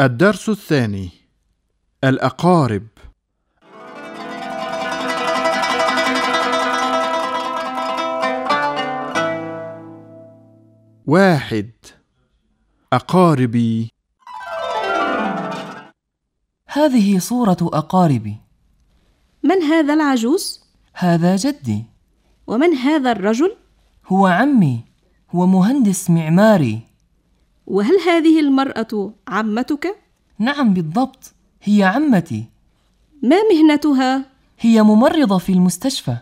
الدرس الثاني الأقارب. واحد أقاربي. هذه صورة أقاربي. من هذا العجوز؟ هذا جدي. ومن هذا الرجل؟ هو عمي. هو مهندس معماري. وهل هذه المرأة عمتك؟ نعم بالضبط هي عمتي ما مهنتها؟ هي ممرضة في المستشفى